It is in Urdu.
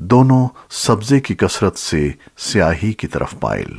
دونوں سبزے کی کثرت سے سیاہی کی طرف پائل۔